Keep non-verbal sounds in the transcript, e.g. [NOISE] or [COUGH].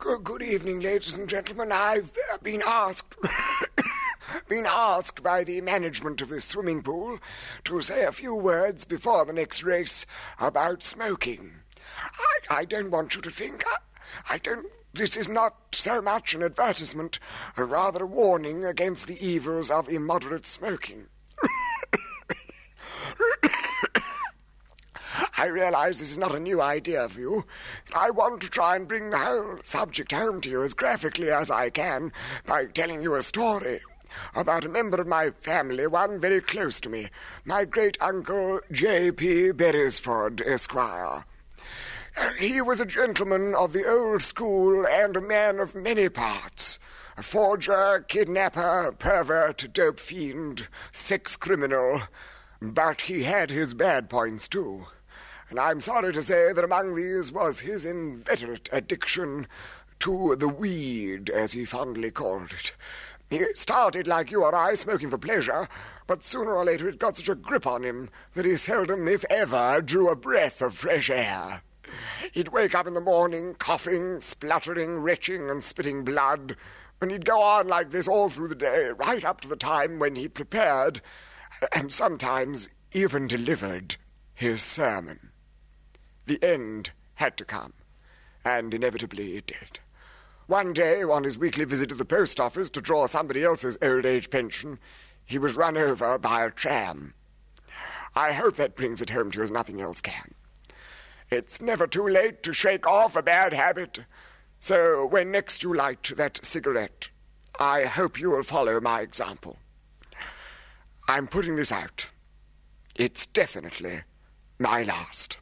Good, good evening, ladies and gentlemen. I've uh, been asked. [COUGHS] been asked by the management of this swimming pool to say a few words before the next race about smoking. I, I don't want you to think. I, I don't. This is not so much an advertisement, rather a warning against the evils of immoderate smoking. I realize this is not a new idea for you. I want to try and bring the whole subject home to you as graphically as I can by telling you a story about a member of my family, one very close to me, my great uncle J.P. Beresford, Esquire. He was a gentleman of the old school and a man of many parts. A forger, kidnapper, pervert, dope fiend, sex criminal. But he had his bad points too. And I'm sorry to say that among these was his inveterate addiction to the weed, as he fondly called it. He started like you or I, smoking for pleasure, but sooner or later it got such a grip on him that he seldom, if ever, drew a breath of fresh air. He'd wake up in the morning, coughing, spluttering, retching, and spitting blood, and he'd go on like this all through the day, right up to the time when he prepared, and sometimes even delivered, his sermon. The end had to come, and inevitably it did. One day, on his weekly visit to the post office to draw somebody else's old age pension, he was run over by a tram. I hope that brings it home to you as nothing else can. It's never too late to shake off a bad habit, so when next you light that cigarette, I hope you will follow my example. I'm putting this out. It's definitely my last.